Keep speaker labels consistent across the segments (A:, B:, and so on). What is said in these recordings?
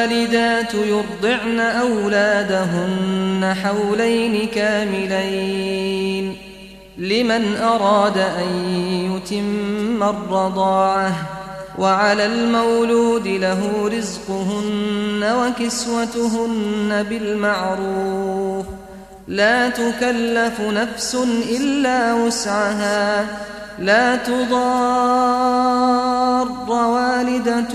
A: والوالدات يرضعن أولادهن حولين كاملين. لمن أراد أن يتم الرضاعة وعلى المولود له رزقهن وكسوتهن بالمعروف. لا تكلف نفس إلا وسعها. لا تضار والدة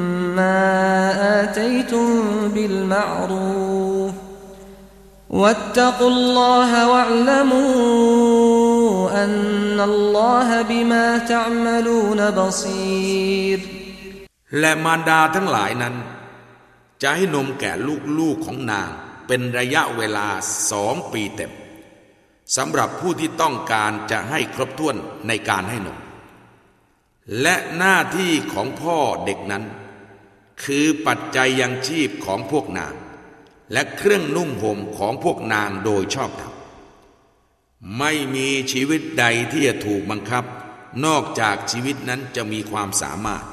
A: ما آتيتم بالمعروف واتقوا الله واعلموا أن الله بما تعملون بصير
B: และมารดาทั้งหลายนั้น จะให้นมแก่ลูกๆของนางเป็นระยะเวลาสองปีเต็มสำหรับผู้ที่ต้องการจะให้ครบถ้วนในการให้นม และหน้าที่ของพ่อเด็กนั้น คือปัจจัยยังชีพของพวกนาง และเครื่องนุ่งห่มของพวกนางโดยชอบธรรมไม่มีชีวิตใดที่จะถูกบังคับ นอกจากชีวิตนั้นจะมีความสามารถ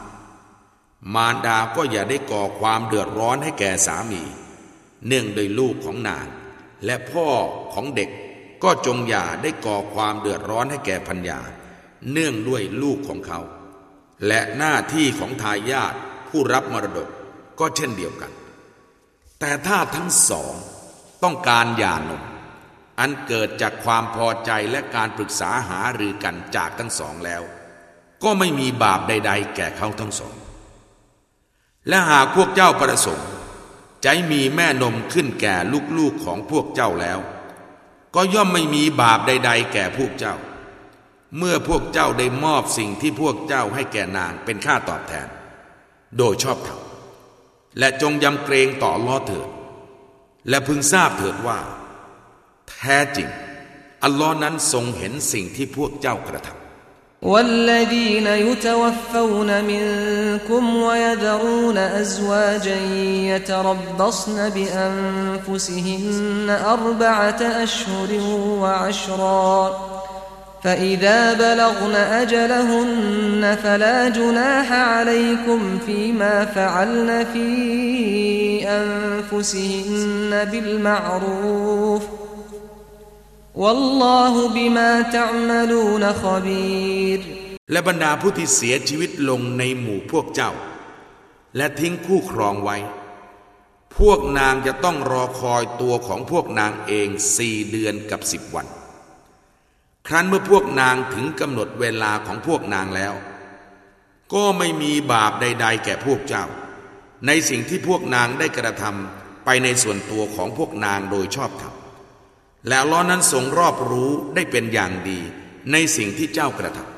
B: มารดาก็อย่าได้ก่อความเดือดร้อนให้แก่สามี เนื่องโดยลูกของนาง และพ่อของเด็กก็จงอย่าได้ก่อความเดือดร้อนให้แก่พัญญา เนื่องด้วยลูกของเขา และหน้าที่ของทายาท ผู้รับมรดกก็เช่นเดียวกัน แต่ถ้าทั้งสองต้องการหย่านมอันเกิดจากความพอใจและการปรึกษาหารือกันจากทั้งสองแล้ว ก็ไม่มีบาปใด ๆ แก่เขาทั้งสอง และหากพวกเจ้าประสงค์ใจมีแม่นมขึ้นแก่ลูกๆของพวกเจ้าแล้ว ก็ย่อมไม่มีบาปใด ๆ แก่พวกเจ้า เมื่อพวกเจ้าได้มอบสิ่งที่พวกเจ้าให้แก่นางเป็นค่าตอบแทน โดยชอบธรรมและจงยำเกรงต่อล้อเถิด และพึงทราบเถิดว่า แท้จริง อัลลอฮ์นั้นทรงเห็นสิ่งที่พวกเจ้ากระทำ
A: والذين يتوفون منكم ويذرون أزواجا يتربصن بأنفسهن أربعة أشهر وعشرا فإذا بلغن أجلهن فلا جناح عليكم فيما فعلن في أنفسهن بالمعروف ۖ والله بما تعملون خبير
B: และบรรดาผู้ที่เสียชีวิตลงในหมู่พวกเจ้า และทิ้งคู่ครองไว้ พวกนางจะต้องรอคอยตัวของพวกนางเองสี่เดือนกับสิบวัน ครั้นเมื่อพวกนางถึงกำหนดเวลาของพวกนางแล้ว ก็ไม่มีบาปใด ๆ แก่พวกเจ้า ในสิ่งที่พวกนางได้กระทำไปในส่วนตัวของพวกนางโดยชอบธรรมแล้วล้อนั้นทรงรอบรู้ได้เป็นอย่างดีในสิ่งที่เจ้ากระทำ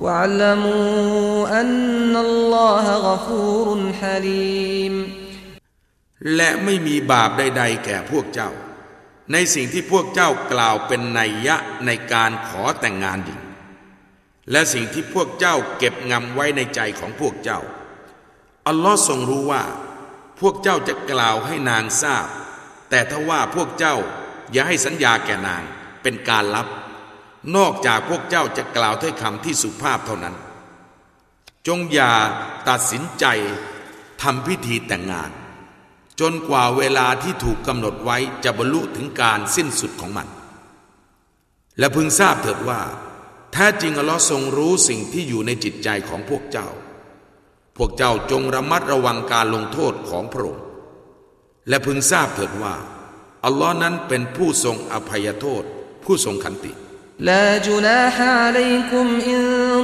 A: واعلموا أن الله غفور حليم
B: และไม่มีบาปใดๆแก่พวกเจ้า ในสิ่งที่พวกเจ้ากล่าวเป็นนัยยะในการขอแต่งงานหญิง และสิ่งที่พวกเจ้าเก็บงำไว้ในใจของพวกเจ้า อัลลอฮ์ทรงรู้ว่า พวกเจ้าจะกล่าวให้นางทราบ แต่ถ้าว่าพวกเจ้าอย่าให้สัญญาแก่นางเป็นการลับ นอกจากพวกเจ้าจะกล่าวถ้อยคำที่สุภาพเท่านั้น จงอย่าตัดสินใจทำพิธีแต่งงาน จนกว่าเวลาที่ถูกกำหนดไว้จะบรรลุถึงการสิ้นสุดของมัน และพึงทราบเถิดว่าแท้จริงอัลลอฮ์ทรงรู้สิ่งที่อยู่ในจิตใจของพวกเจ้า พวกเจ้าจงระมัดระวังการลงโทษของพระองค์ และพึงทราบเถิดว่า อัลลอฮ์นั้นเป็นผู้ทรงอภัยโทษ ผู้ทรงขันติ
A: لا جناح عليكم إن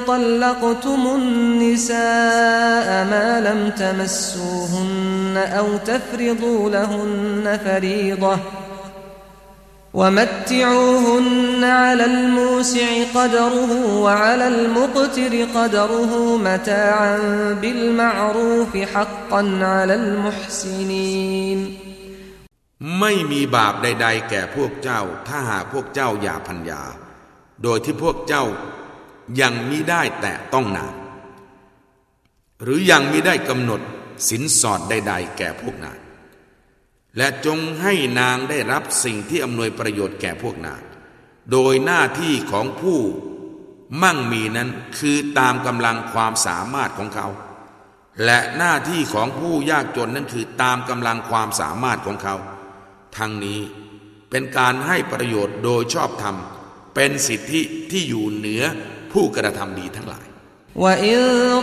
A: طلقتم النساء ما لم تمسوهن أو تفرضوا لهن فريضة ومتعوهن على الموسع قدره وعلى المقتر قدره متاعا بالمعروف حقا على المحسنين
B: ไม่มีบาปใด ๆ แก่พวกเจ้า ถ้าหากพวกเจ้าอย่าพัญญา โดยที่พวกเจ้ายังมิได้แต่ต้องนางหรือยังมิได้กำหนดสินสอดใด ๆ แก่พวกนางและจงให้นางได้รับสิ่งที่อำนวยประโยชน์แก่พวกนางโดยหน้าที่ของผู้มั่งมีนั้นคือตามกำลังความสามารถของเขา และหน้าที่ของผู้ยากจนนั้นคือตามกำลังความสามารถของเขา ทั้งนี้เป็นการให้ประโยชน์โดยชอบธรรม เป็นสิทธิที่อยู่เหนือผู้กระทำดีทั้งหลาย
A: وإن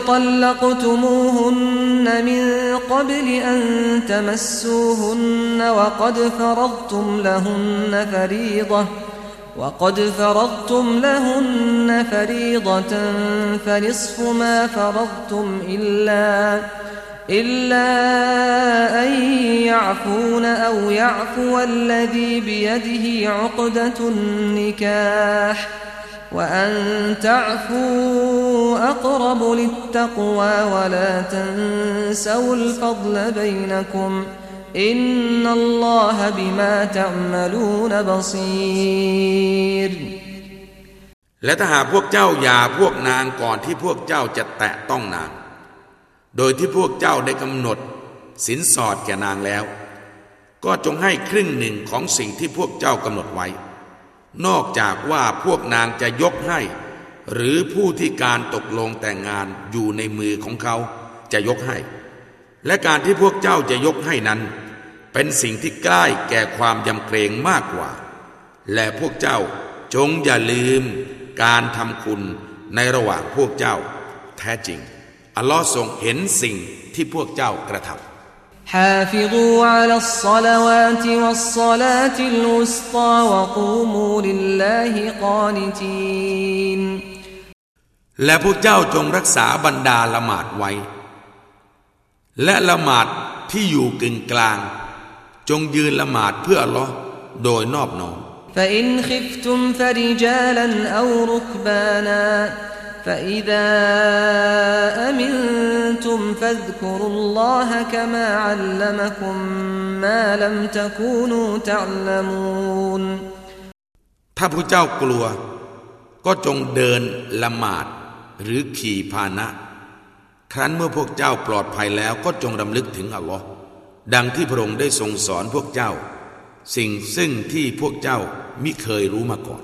A: طلقتموهن من قبل أن تمسوهن وقد فرضتم لهن فريضة وقد فرضتم لهن فريضة فنصف ما فرضتم إلا إلا أن يعفون أو يعفو الذي بيده عقدة النكاح وأن تعفوا أقرب للتقوى ولا تنسوا الفضل بينكم إن الله بما تعملون بصير
B: และถ้าหากพวกเจ้าหย่าพวกนางก่อนที่พวกเจ้าจะแตะต้องนาง โดยที่พวกเจ้าได้กำหนด สินสอดแก่นางแล้ว ก็จงให้ครึ่งหนึ่งของสิ่งที่พวกเจ้ากำหนดไว้ นอกจากว่าพวกนางจะยกให้ หรือผู้ที่การตกลงแต่งงานอยู่ในมือของเขาจะยกให้ และการที่พวกเจ้าจะยกให้นั้น เป็นสิ่งที่ใกล้แก่ความยำเกรงมากกว่า และพวกเจ้าจงอย่าลืม การทำคุณในระหว่างพวกเจ้าแท้จริง อัลลอฮ์ทรงเห็นสิ่งที่พวกเจ้ากระทำ
A: حافظوا على الصلوات والصلاة الوسطى وقوموا لله قانتين
B: และพวกเจ้าจงรักษาบรรดาละหมาดไว้ และละหมาดที่อยู่กึ่งกลาง จงยืนละหมาดเพื่ออัลลอฮ์โดยนอบน้อม
A: فإن خفتم فرجالا أو ركبانا فإذا أمنتم فاذكروا الله كما علمكم ما لم تكونوا تعلمون
B: ถ้าพวกเจ้ากลัว ก็จงเดินละหมาดหรือขี่พาหนะ ครั้นเมื่อพวกเจ้าปลอดภัยแล้วก็จงรำลึกถึงอัลลอฮ์ดังที่พระองค์ได้ทรงสอนพวกเจ้า สิ่งซึ่งที่พวกเจ้ามิเคยรู้มาก่อน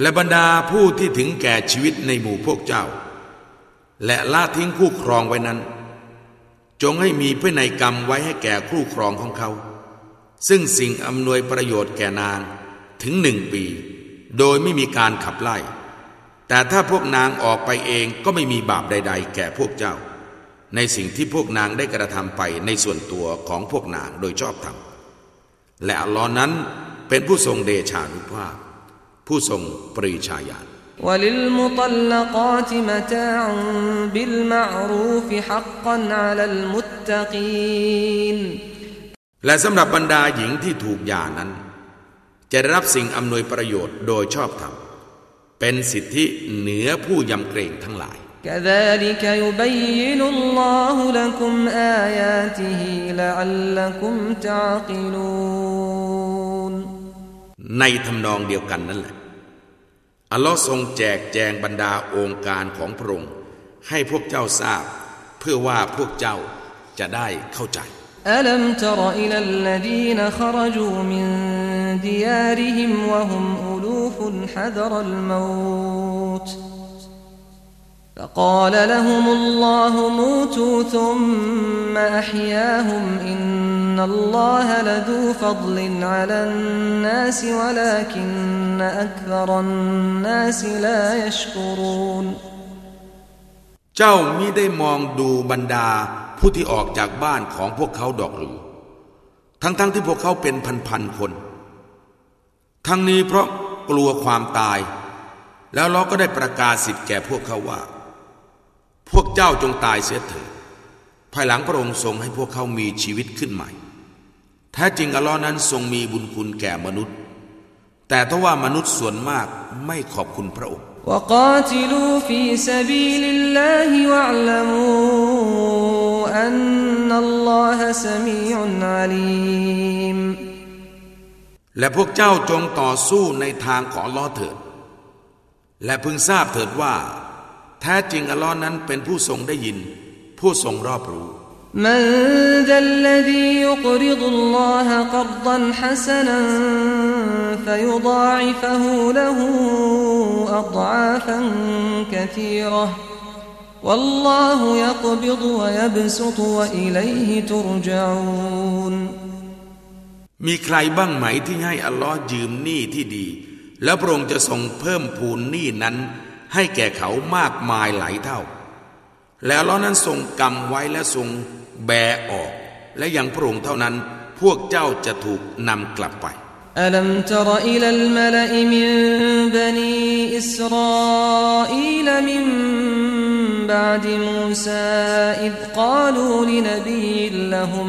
B: และบรรดาผู้ที่ถึงแก่ชีวิตในหมู่พวกเจ้า และละทิ้งคู่ครองไว้นั้น จงให้มีพินัยกรรมไว้ให้แก่คู่ครองของเขา ซึ่งสิ่งอำนวยประโยชน์แก่นางถึงหนึ่งปี โดยไม่มีการขับไล่ แต่ถ้าพวกนางออกไปเองก็ไม่มีบาปใด ๆ แก่พวกเจ้า ในสิ่งที่พวกนางได้กระทำไปในส่วนตัวของพวกนางโดยชอบธรรมและอัลลอฮ์นั้นเป็นผู้ทรงเดชานุภาพ ผู้ทรงปรีชาญาณ
A: وللمطلقات متاع بالمعروف حقا على المتقين
B: และสำหรับบรรดาหญิงที่ถูกหย่านั้น จะได้รับสิ่งอำนวยประโยชน์โดยชอบธรรม เป็นสิทธิเหนือผู้ยำเกรงทั้งหลาย
A: كذلك يبين الله لكم آياته لعلكم تعقلون
B: ในทำนองเดียวกันนั่นแหละ อัลลอฮ์ทรงแจกแจงบรรดาองค์การของพระองค์ให้พวกเจ้าทราบ เพื่อว่าพวกเจ้าจะได้เข้าใจ
A: ألم تر إلى الذين خرجوا من ديارهم وهم ألوف حذر الموت فقال لهم الله موتوا ثم أحياهم إن الله لذو فضل على الناس ولكن أكثر الناس لا يشكرون
B: เจ้ามิได้มองดูบรรดาผู้ที่ออกจากบ้านของพวกเขาดอกหรือ ทั้งๆทที่พวกเขาเป็นพันๆคน ทั้งนี้เพราะกลัวความตาย แล้วเราก็ได้ประกาศสิทธิ์แก่พวกเขาว่า พ วกเจ้าจงตายเสียเถิดภายหลังพระองค์ทรงให้พวกเขามีชีวิตขึ้นใหม่ แท้จริงอัลลอฮ์นั้นทรงมีบุญคุณแก่มนุษย์ แต่ถ้าว่ามนุษย์ส่วนมากไม่ขอบคุณพระองค์
A: وقاتلوا في سبيل الله واعلموا أن الله سميع عليم
B: และพวกเจ้าจงต่อสู้ในทางของอัลลอฮ์เถิด และพึงทราบเถิดว่า แท้จริงอัลลอฮ์นั้นเป็นผู้ทรงได้ยิน ผู้ทรงรอบรู้
A: من ذا الذي يقرض الله قرضا حسنا فيضاعفه له أضعافا كثيرة والله يقبض ويبسط وإليه ترجعون
B: มีใครบ้างไหมที่ให้อัลลอฮ์ยืมหนี้ที่ดี แล้วพระองค์จะทรงเพิ่มพูนหนี้นั้น ให้แก่เขามากมายหลายเท่า แล้วล้อนั้นทรงกำไว้และทรงแบออก และยังพระองค์เท่านั้นพวกเจ้าจะถูกนำกลับไป
A: อัลมตรอิลัลมลอิมินนีอิสราอิลมินบาดมูซาอิดกาลูลินบีลละฮุม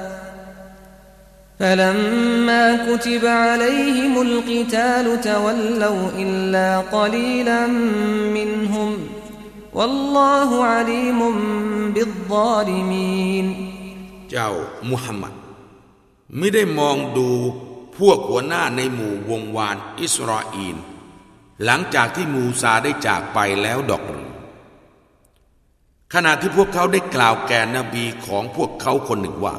A: فلما كتب عليهم القتال تولوا إلا قليلا منهم والله عليم بالظالمين
B: เจ้ามุฮัมมัดไม่ได้มองดูพวกหัวหน้าในหมู่วงวานอิสราเอลหลังจากที่มูซาได้จากไปแล้วดอกหรือขณะที่พวกเขาได้กล่าวแก่นบีของพวกเขาคนหนึ่งว่า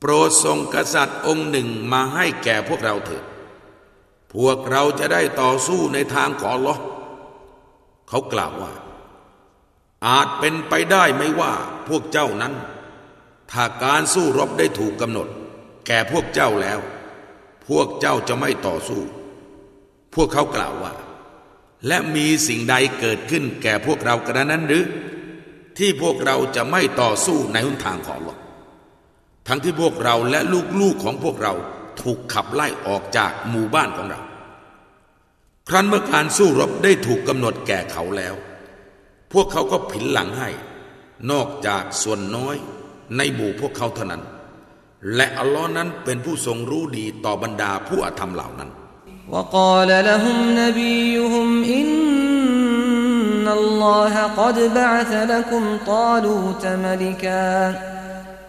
B: โปรดส่งกษัตริย์องค์หนึ่งมาให้แก่พวกเราเถิด พวกเราจะได้ต่อสู้ในทางของลอเขากล่าวว่า อาจเป็นไปได้ไหมว่าพวกเจ้านั้น ถ้าการสู้รบได้ถูกกำหนด แก่พวกเจ้าแล้ว พวกเจ้าจะไม่ต่อสู้ พวกเขากล่าวว่า และมีสิ่งใดเกิดขึ้นแก่พวกเรากระนั้นหรือ ที่พวกเราจะไม่ต่อสู้ในหนทางของหลอ ทั้งที่พวกเราและลูกๆของพวกเราถูกขับไล่ออกจากหมู่บ้านของเรา ครั้นเมื่อการสู้รบได้ถูกกำหนดแก่เขาแล้ว พวกเขาก็ผินหลังให้ นอกจากส่วนน้อยในหมู่พวกเขาเท่านั้น และอัลลอฮ์นั้นเป็นผู้ทรงรู้ดีต่อบรรดาผู้อาธรรมเหล่านั้น
A: وقال لهم نبيهم إن الله قد بعث لكم طالوت ملكا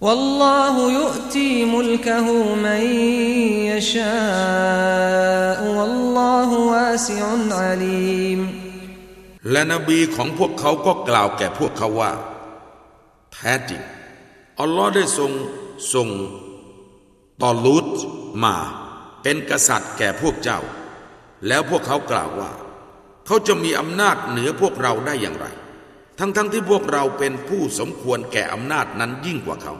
A: والله يؤتي ملكه من يشاء والله واسع عليم
B: และนบีของพวกเขาก็กล่าวแก่พวกเขาว่า แท้จริง อัลลอฮ์ได้ทรงส่ง ตอลูตมาเป็นกษัตริย์แก่พวกเจ้า แล้วพวกเขากล่าวว่า เขาจะมีอำนาจเหนือพวกเราได้อย่างไร ทั้งๆทที่พวกเราเป็นผู้สมควรแก่อำนาจนั้นยิ่งกว่าเขา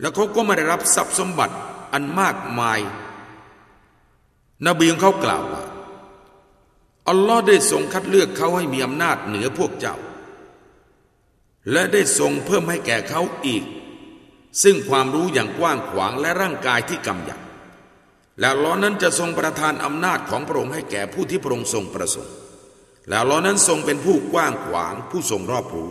B: แล้วเขาก็ไม่ได้รับทรัพย์สมบัติอันมากมาย นบีของเขากล่าวว่า อัลลอฮ์ได้ทรงคัดเลือกเขาให้มีอำนาจเหนือพวกเจ้า และได้ทรงเพิ่มให้แก่เขาอีก ซึ่งความรู้อย่างกว้างขวางและร่างกายที่กำยำแล้วล้อนั้นจะทรงประทานอำนาจของพระองค์ให้แก่ผู้ที่พระองค์ทรงประสงค์ แล้วล้อนั้นทรงเป็นผู้กว้างขวางผู้ทรงรอบรู้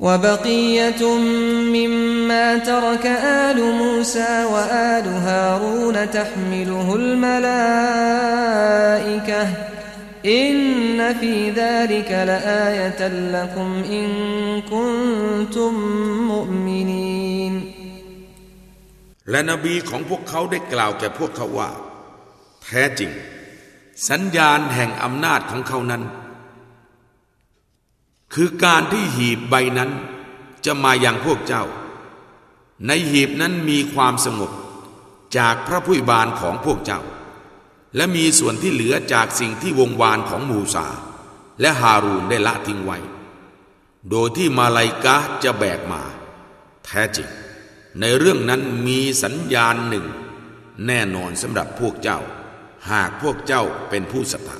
A: وبقية مما ترك آل موسى وآل هارون تحمله الملائكة إن في ذلك لآية لكم إن كنتم مؤمنين
B: และนบีของพวกเขาได้กล่าวแก่พวกเขาว่า แท้จริง สัญญาณแห่งอำนาจของเขานั้น คือการที่หีบใบนั้นจะมาอย่างพวกเจ้า ในหีบนั้นมีความสงบจากพระผู้บานของพวกเจ้า และมีส่วนที่เหลือจากสิ่งที่วงวานของมูซาและฮารูนได้ละทิ้งไว้ โดยที่มาลายกะจะแบกมา แท้จริง ในเรื่องนั้นมีสัญญาณหนึ่ง แน่นอนสำหรับพวกเจ้า หากพวกเจ้าเป็นผู้ศรัทธา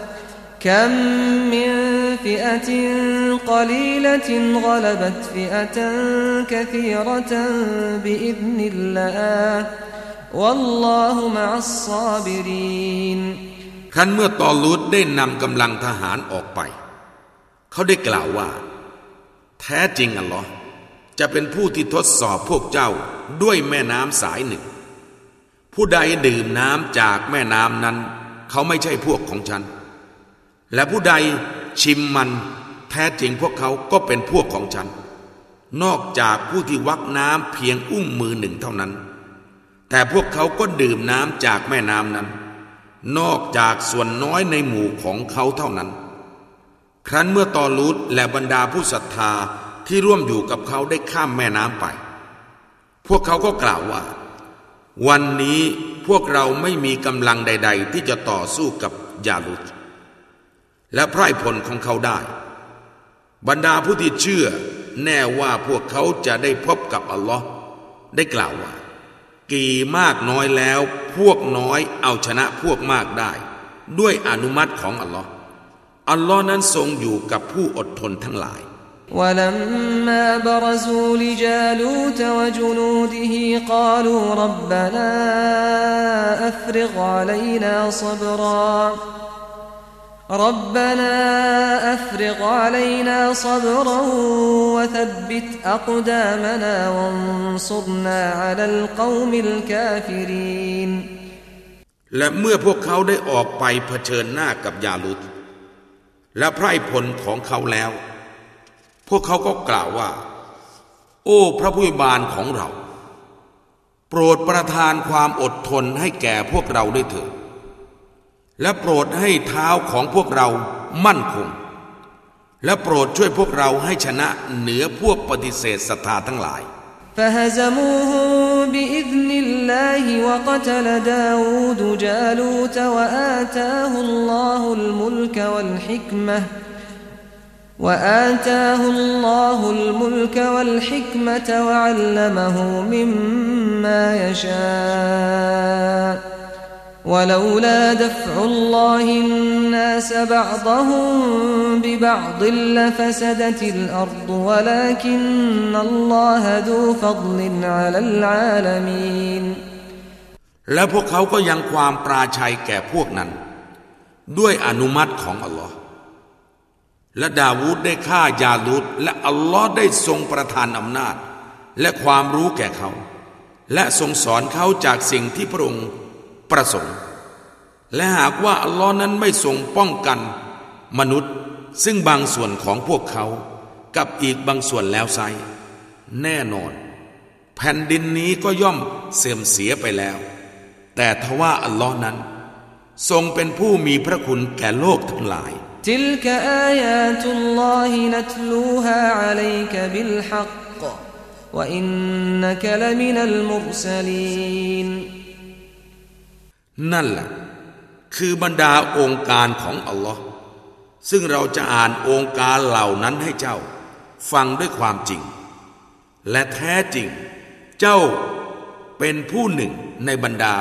A: كم من فئة قليلة غلبت فئة كثيرة بإذن الله والله مع الصابرين
B: ครั้นเมื่อตอลูดได้นำกำลังทหารออกไป เขาได้กล่าวว่า แท้จริงอัลลอฮ์จะเป็นผู้ที่ทดสอบพวกเจ้าด้วยแม่น้ำสายหนึ่ง ผู้ใดดื่มน้ำจากแม่น้ำนั้น เขาไม่ใช่พวกของฉัน และผู้ใดชิมมันแท้จริงพวกเขาก็เป็นพวกของฉัน นอกจากผู้ที่วักน้ำเพียงอุ้งมือหนึ่งเท่านั้น แต่พวกเขาก็ดื่มน้ำจากแม่น้ำนั้น นอกจากส่วนน้อยในหมู่ของเขาเท่านั้น ครั้นเมื่อตอลูดและบรรดาผู้ศรัทธาที่ร่วมอยู่กับเขาได้ข้ามแม่น้ำไป พวกเขาก็กล่าวว่า วันนี้พวกเราไม่มีกำลังใด ๆ ที่จะต่อสู้กับยาลุด และไพร่ผลของเขาได้ บรรดาผู้ที่เชื่อ แน่ว่าพวกเขาจะได้พบกับอัลลอฮ์ได้กล่าวว่า กี่มากน้อยแล้ว พวกน้อยเอาชนะพวกมากได้ ด้วยอนุมัติของอัลลอฮ์อัลลอฮ์นั้นทรงอยู่กับผู้อดทนทั้งหลาย
A: ولما برزوا لجالوت وجنوده قالوا ربنا أفرغ علينا صبرا ربنا أفرغ علينا صبرا وثبت أقدامنا وانصرنا على القوم الكافرين
B: และเมื่อพวกเขาได้ออกไปเผชิญหน้ากับยาลุดและไพร่พลของเขาแล้ว พวกเขาก็กล่าวว่า โอ้พระผู้บานของเรา โปรดประทานความอดทนให้แก่พวกเราด้วยเถิด และโปรดให้เท้าของพวกเรามั่นคง และโปรดช่วยพวกเราให้ชนะเหนือพวกปฏิเสธศรัทธาทั้งหลาย
A: فهزموهم بإذن الله وقتل داود جالوت وآتاه الله الملك والحكمة وآتاه الله الملك والحكمة وعلمه مما يشاء ولولا دفع الله الناس بعضهم ببعض لفسدت الأرض ولكن الله ذو فضل على العالمين
B: และพวกเขาก็ยังความปราชัยแก่พวกนั้น ด้วยอนุมัติของอัลลอฮ์และดาวูดได้ฆ่ายาลูดและอัลลอฮ์ได้ทรงประทานอำนาจ และความรู้แก่เขา และทรงสอนเขาจากสิ่งที่พระองค์ ประสงค์ และหากว่าอัลลอฮ์นั้นไม่ทรงป้องกัน มนุษย์ซึ่งบางส่วนของพวกเขา กับอีกบางส่วนแล้วไซ แน่นอน แผ่นดินนี้ก็ย่อมเสื่อมเสียไปแล้ว แต่ทว่าอัลลอฮ์นั้น ทรงเป็นผู้มีพระคุณแก่โลกทั้งหลาย
A: تلك آيات الله نتلوها عليك بالحق وإنك لمن المرسلين
B: นั่นแหละ คือบรรดาองค์การของอัลลอฮ์ซึ่งเราจะอ่านองค์การเหล่านั้นให้เจ้า ฟังด้วยความจริง และแท้จริง เจ้าเป็นผู้หนึ่งในบรรดา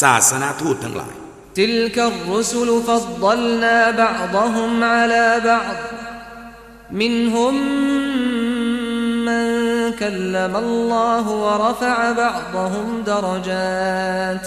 B: ศาสนาทูตทั้งหลาย
A: تلك الرسل فضلنا بعضهم على بعض منهم من كلم الله ورفع بعضهم درجات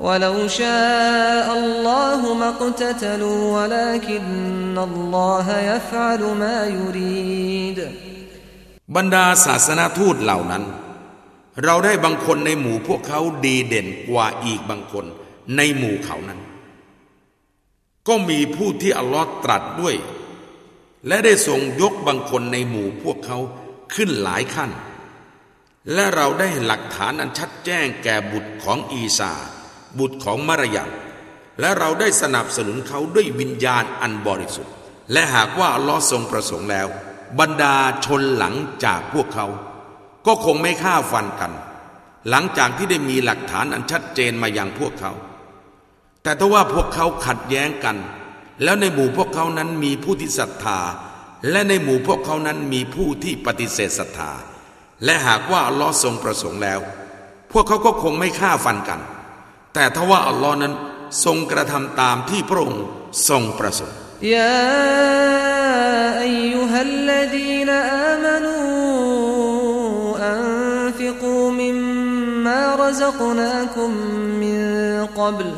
A: ولو شاء الله ما اقتتلوا ولكن الله يفعل ما يريد
B: บรรดาศาสนาทูตเหล่านั้น เราได้บางคนในหมู่พวกเขาดีเด่นกว่าอีกบางคนในหมู่เขานั้น ก็มีผู้ที่อัลลอฮ์ตรัสด้วย และได้ทรงยกบางคนในหมู่พวกเขาขึ้นหลายขั้น และเราได้หลักฐานอันชัดแจ้งแก่บุตรของอีสา บุตรของมารยาและเราได้สนับสนุนเขาด้วยวิญญาณอันบริสุทธิ์ และหากว่าอัลลอฮ์ทรงประสงค์แล้ว บรรดาชนหลังจากพวกเขา ก็คงไม่ฆ่าฟันกัน หลังจากที่ได้มีหลักฐานอันชัดเจนมาอย่างพวกเขา แต่ถ้าว่าพวกเขาขัดแย้งกัน แล้วในหมู่พวกเขานั้นมีผู้ที่ศรัทธา และในหมู่พวกเขานั้นมีผู้ที่ปฏิเสธศรัทธา และหากว่าอัลลอฮ์ทรงประสงค์แล้ว พวกเขาก็คงไม่ฆ่าฟันกัน แต่ถ้าว่าอัลลอฮ์นั้นทรงกระทำตามที่พระองค์ทรงประสงค์
A: يا أيها الذين آمنوا أنفقوا مما رزقناكم من قبل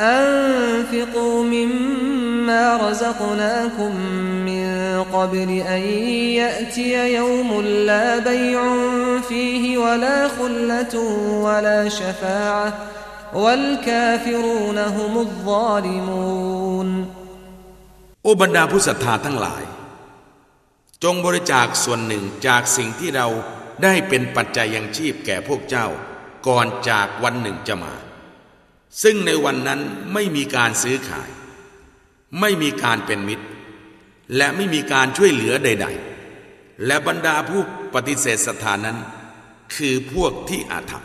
A: أنفقوا مما رزقناكم من قبل أن يأتي يوم لا بيع فيه ولا خلة ولا شفاعة والكافرون هم الظالمون
B: โอบรรดาผู้ศรัทธาทั้งหลาย จงบริจาคส่วนหนึ่งจากสิ่งที่เราได้เป็นปัจจัยยังชีพแก่พวกเจ้า ก่อนจากวันหนึ่งจะมา ซึ่งในวันนั้นไม่มีการซื้อขาย ไม่มีการเป็นมิตร และไม่มีการช่วยเหลือใด ๆ และบรรดาผู้ปฏิเสธศรัทธานั้น คือพวกที่อาธรรม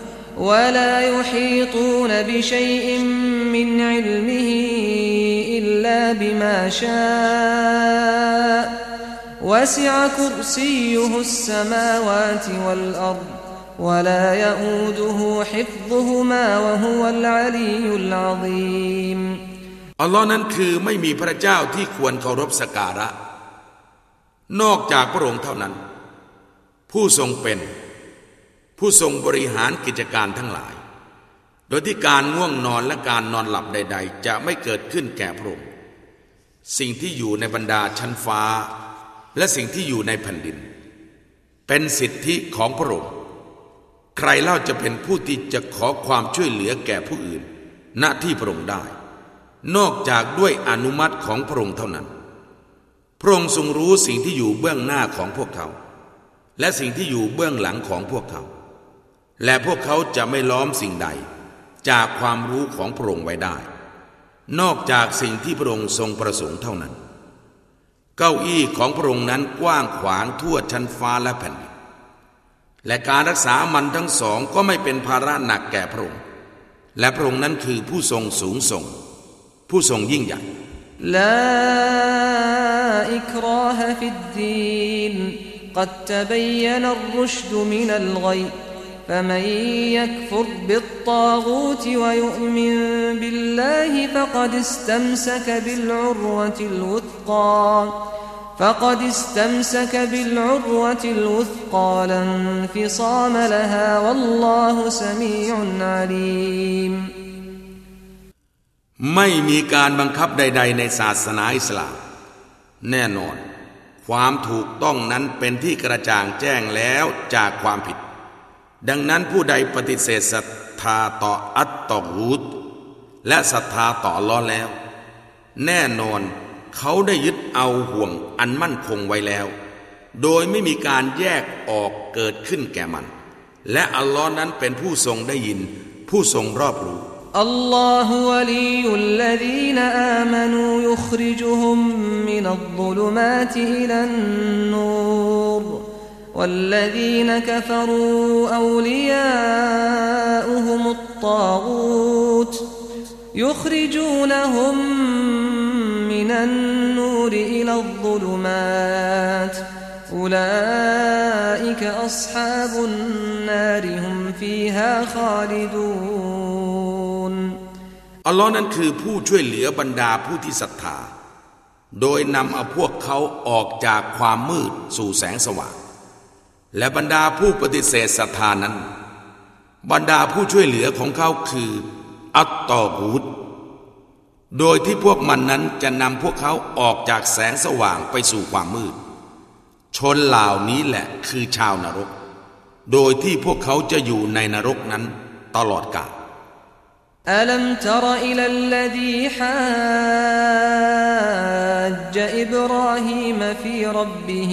A: ولا يحيطون بشيء من علمه إلا بما شاء وسع كرسيه السماوات والأرض ولا يؤوده حفظهما وهو العلي العظيم
B: อัลลอฮ์นั้นคือไม่มีพระเจ้าที่ควรเคารพสักการะ นอกจากพระองค์เท่านั้น ผู้ทรงเป็น ผู้ทรงบริหารกิจการทั้งหลาย โดยที่การง่วงนอนและการนอนหลับใด ๆ จะไม่เกิดขึ้นแก่พระองค์สิ่งที่อยู่ในบรรดาชั้นฟ้า และสิ่งที่อยู่ในแผ่นดิน เป็นสิทธิของพระองค์ใครเล่าจะเป็นผู้ที่จะขอความช่วยเหลือแก่ผู้อื่นณที่พระองค์ได้ นอกจากด้วยอนุมัติของพระองค์เท่านั้น พระองค์ทรงรู้สิ่งที่อยู่เบื้องหน้าของพวกเขา และสิ่งที่อยู่เบื้องหลังของพวกเขา และพวกเขาจะไม่ล้อมสิ่งใด จากความรู้ของพระองค์ไว้ได้ นอกจากสิ่งที่พระองค์ทรงประสงค์เท่านั้น เก้าอี้ของพระองค์นั้นกว้างขวางทั่วชั้นฟ้าและแผ่นดินและการรักษามันทั้งสองก็ไม่เป็นภาระหนักแก่พระองค์ และพระองค์นั้นคือผู้ทรงสูงส่ง ผู้ทรงยิ่งใหญ่
A: لا إكراه في الدين قد تبين الرشد من الغي فمن يكفر بالطاغوت ويؤمن بالله فقد استمسك بالعروة الوثقى فقد استمسك بالعروة الوثقى لا انفصام لها والله سميع عليم
B: ไม่มีการบังคับใด ๆ ในศาสนาอิสลาม แน่นอน ความถูกต้องนั้นเป็นที่กระจ่างแจ้งแล้วจากความผิด ดังนั้นผู้ใดปฏิเสธศรัทธาต่ออัตตอรูดและศรัทธาต่อล้อแล้ว แน่นอนเขาได้ยึดเอาห่วงอันมั่นคงไว้แล้ว โดยไม่มีการแยกออกเกิดขึ้นแก่มัน และอัลลอฮ์นั้นเป็นผู้ทรงได้ยิน ผู้ทรงรอบรู้
A: الله ولي الذين آمنوا يخرجهم من الظلمات إلى النور والذين كفروا أولياؤهم الطاغوت يخرجونهم من النور إلى الظلمات أولئك أصحاب النار هم فيها خالدون
B: อัลลอฮ์นั้นคือผู้ช่วยเหลือบรรดาผู้ที่ศรัทธา โดยนำเอาพวกเขาออกจากความมืดสู่แสงสว่าง และบรรดาผู้ปฏิเสธศรัทธานั้น บรรดาผู้ช่วยเหลือของเขาคือ อัตตอบูดโดยที่พวกมันนั้นจะนำพวกเขาออกจากแสงสว่างไปสู่ความมืด ชนเหล่านี้แหละคือชาวนรก โดยที่พวกเขาจะอยู่ในนรกนั้นตลอดกาล
A: ألم تر إلى الذي حاج إبراهيم في ربه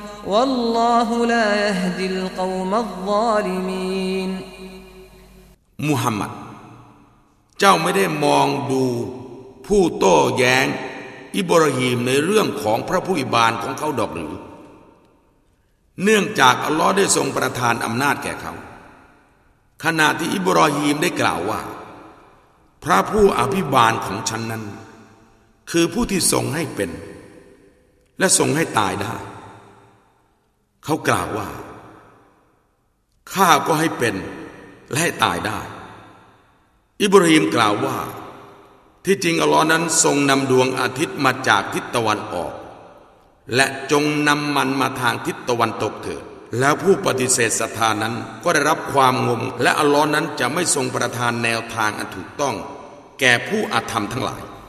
A: والله لا يهدي القوم الظالمين
B: มุฮัมมัด เจ้าไม่ได้มองดูผู้โต้แย้ง อิบราฮิมในเรื่องของพระผู้อิบานของเขาดอกหรือ เนื่องจากอัลลอฮ์ได้ทรงประทานอำนาจแก่เขา ขณะที่อิบราฮิมได้กล่าวว่า พระผู้อภิบาลของฉันนั้น คือผู้ที่ทรงให้เป็น และทรงให้ตายได้ เขากล่าวว่า ข้าก็ให้เป็นและให้ตายได้ อิบราฮิมกล่าวว่า ที่จริงอัลลอฮ์นั้นทรงนำดวงอาทิตย์มาจากทิศตะวันออก และจงนำมันมาทางทิศตะวันตกเถิด แล้วผู้ปฏิเสธศรัทธานั้นก็ได้รับความงม และอัลลอฮ์นั้นจะไม่ทรงประทานแนวทางอันถูกต้อง แก่ผู้อาธรรมทั้งหลาย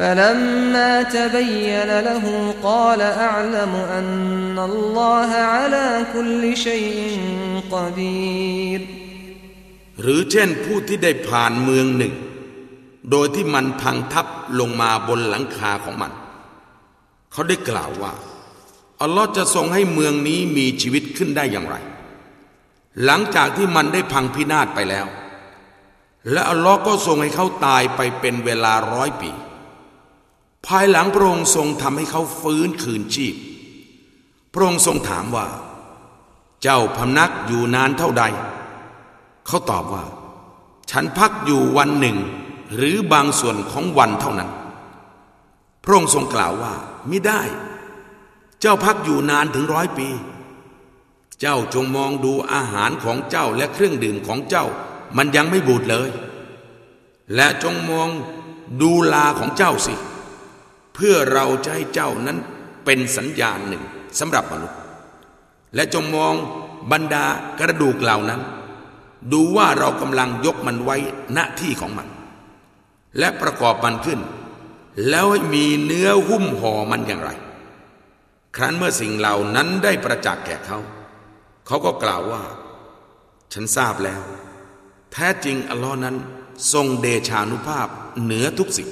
A: فلما تبين له قال أعلم أن الله على كل شيء قدير
B: หรือเช่นผู้ที่ได้ผ่านเมืองหนึ่ง โดยที่มันพังทับลงมาบนหลังคาของมัน เขาได้กล่าวว่าอัลลอฮ์จะทรงให้เมืองนี้มีชีวิตขึ้นได้อย่างไร หลังจากที่มันได้พังพินาศไปแล้ว และอัลลอฮ์ก็ทรงให้เขาตายไปเป็นเวลาร้อยปี ภายหลังพระองค์ทรงทำให้เขาฟื้นคืนชีพ พระองค์ทรงถามว่า เจ้าพำนักอยู่นานเท่าใด เขาตอบว่า ฉันพักอยู่วันหนึ่ง หรือบางส่วนของวันเท่านั้น พระองค์ทรงกล่าวว่าไม่ได้ เจ้าพักอยู่นานถึงร้อยปี เจ้าจงมองดูอาหารของเจ้าและเครื่องดื่มของเจ้า มันยังไม่บูดเลย และจงมองดูลาของเจ้าสิ เพื่อเราจะให้เจ้านั้นเป็นสัญญาณหนึ่งสำหรับมนุษย์ และจงมองบรรดากระดูกเหล่านั้น ดูว่าเรากำลังยกมันไว้ณที่ของมัน และประกอบมันขึ้น แล้วให้มีเนื้อหุ้มห่อมันอย่างไร ครั้นเมื่อสิ่งเหล่านั้นได้ประจักษ์แก่เขา เขาก็กล่าวว่า ฉันทราบแล้ว แท้จริงอัลลอฮ์นั้นทรงเดชานุภาพเหนือทุกสิ่ง